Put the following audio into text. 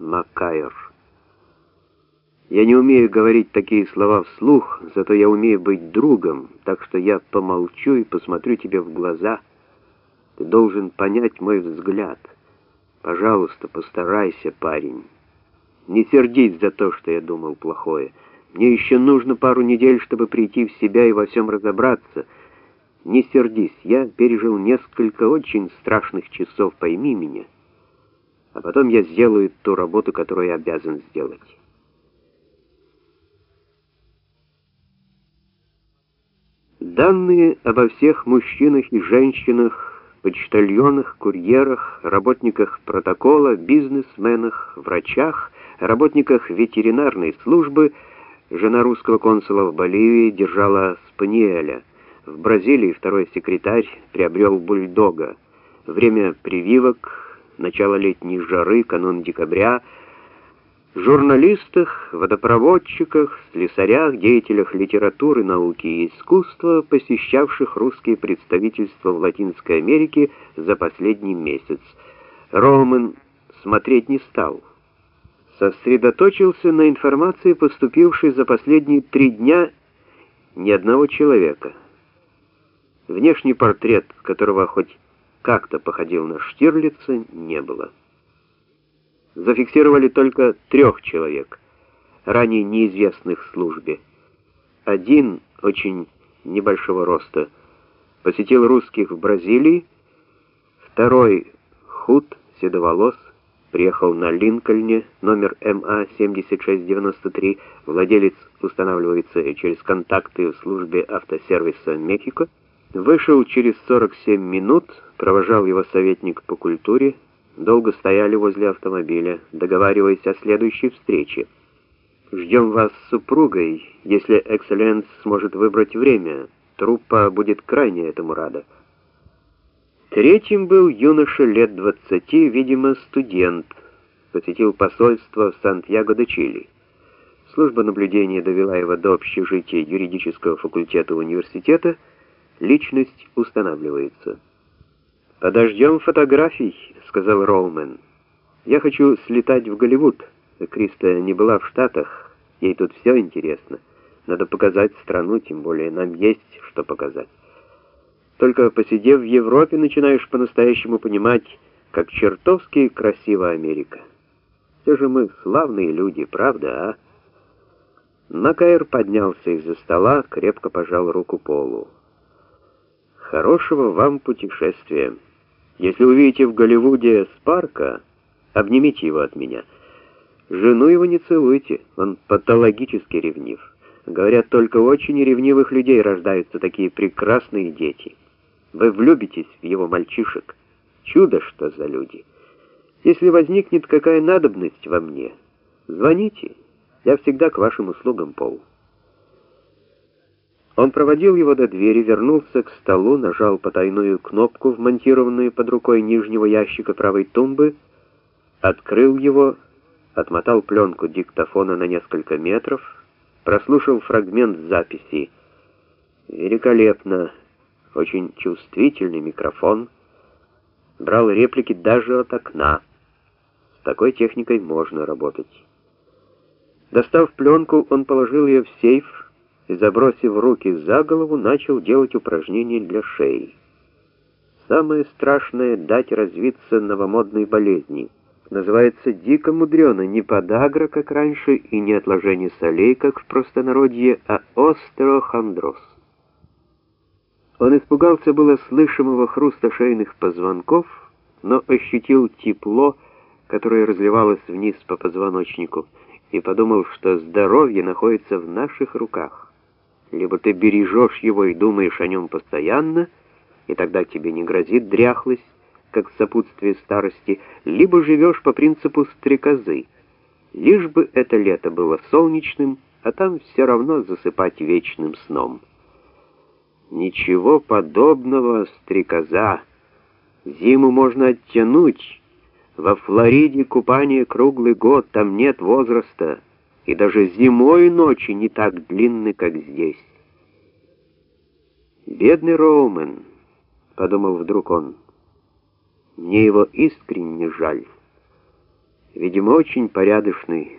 Макайр. Я не умею говорить такие слова вслух, зато я умею быть другом, так что я помолчу и посмотрю тебе в глаза. Ты должен понять мой взгляд. Пожалуйста, постарайся, парень. Не сердись за то, что я думал плохое. Мне еще нужно пару недель, чтобы прийти в себя и во всем разобраться. Не сердись, я пережил несколько очень страшных часов, пойми меня. А потом я сделаю ту работу, которую я обязан сделать. Данные обо всех мужчинах и женщинах, почтальонах, курьерах, работниках протокола, бизнесменах, врачах, работниках ветеринарной службы – Жена русского консула в Боливии держала спаниеля. В Бразилии второй секретарь приобрел бульдога. Время прививок, начало летней жары, канун декабря. Журналистах, водопроводчиках, слесарях, деятелях литературы, науки и искусства, посещавших русские представительства в Латинской Америке за последний месяц. Роман смотреть не стал сосредоточился на информации, поступившей за последние три дня ни одного человека. Внешний портрет, которого хоть как-то походил на Штирлица, не было. Зафиксировали только трех человек, ранее неизвестных службе. Один, очень небольшого роста, посетил русских в Бразилии, второй, худ, седоволос, приехал на Линкольне, номер МА-7693, владелец устанавливается через контакты в службе автосервиса Мехико, вышел через 47 минут, провожал его советник по культуре, долго стояли возле автомобиля, договариваясь о следующей встрече. Ждем вас с супругой, если Экселленс сможет выбрать время. Труппа будет крайне этому рада. Третьим был юноша лет двадцати, видимо, студент, посетил посольство в Сантьяго-де-Чили. Служба наблюдения довела его до общежития юридического факультета университета, личность устанавливается. «Подождем фотографий», — сказал Роумен. «Я хочу слетать в Голливуд. Криста не была в Штатах, ей тут все интересно. Надо показать страну, тем более нам есть что показать». Только посидев в Европе, начинаешь по-настоящему понимать, как чертовски красива Америка. Все же мы славные люди, правда, а? Макайр поднялся из-за стола, крепко пожал руку Полу. Хорошего вам путешествия. Если увидите в Голливуде Спарка, обнимите его от меня. Жену его не целуйте, он патологически ревнив. Говорят, только у очень ревнивых людей рождаются такие прекрасные дети. Вы влюбитесь в его мальчишек. Чудо, что за люди. Если возникнет какая надобность во мне, звоните. Я всегда к вашим услугам, Пол. Он проводил его до двери, вернулся к столу, нажал потайную кнопку, вмонтированную под рукой нижнего ящика правой тумбы, открыл его, отмотал пленку диктофона на несколько метров, прослушал фрагмент записи. Великолепно очень чувствительный микрофон, брал реплики даже от окна. С такой техникой можно работать. Достав пленку, он положил ее в сейф и, забросив руки за голову, начал делать упражнения для шеи. Самое страшное — дать развиться новомодной болезни. Называется дико мудрено, не подагра, как раньше, и не отложение солей, как в простонародье, а остеохондроз. Он испугался было слышимого хруста шейных позвонков, но ощутил тепло, которое разливалось вниз по позвоночнику, и подумал, что здоровье находится в наших руках. Либо ты бережешь его и думаешь о нем постоянно, и тогда тебе не грозит дряхлость, как сопутствие старости, либо живешь по принципу стрекозы. Лишь бы это лето было солнечным, а там все равно засыпать вечным сном. Ничего подобного, стрекоза. Зиму можно оттянуть. Во Флориде купание круглый год, там нет возраста. И даже зимой ночи не так длинны, как здесь. «Бедный Роумен», — подумал вдруг он, — «мне его искренне жаль». видимо, очень порядочный,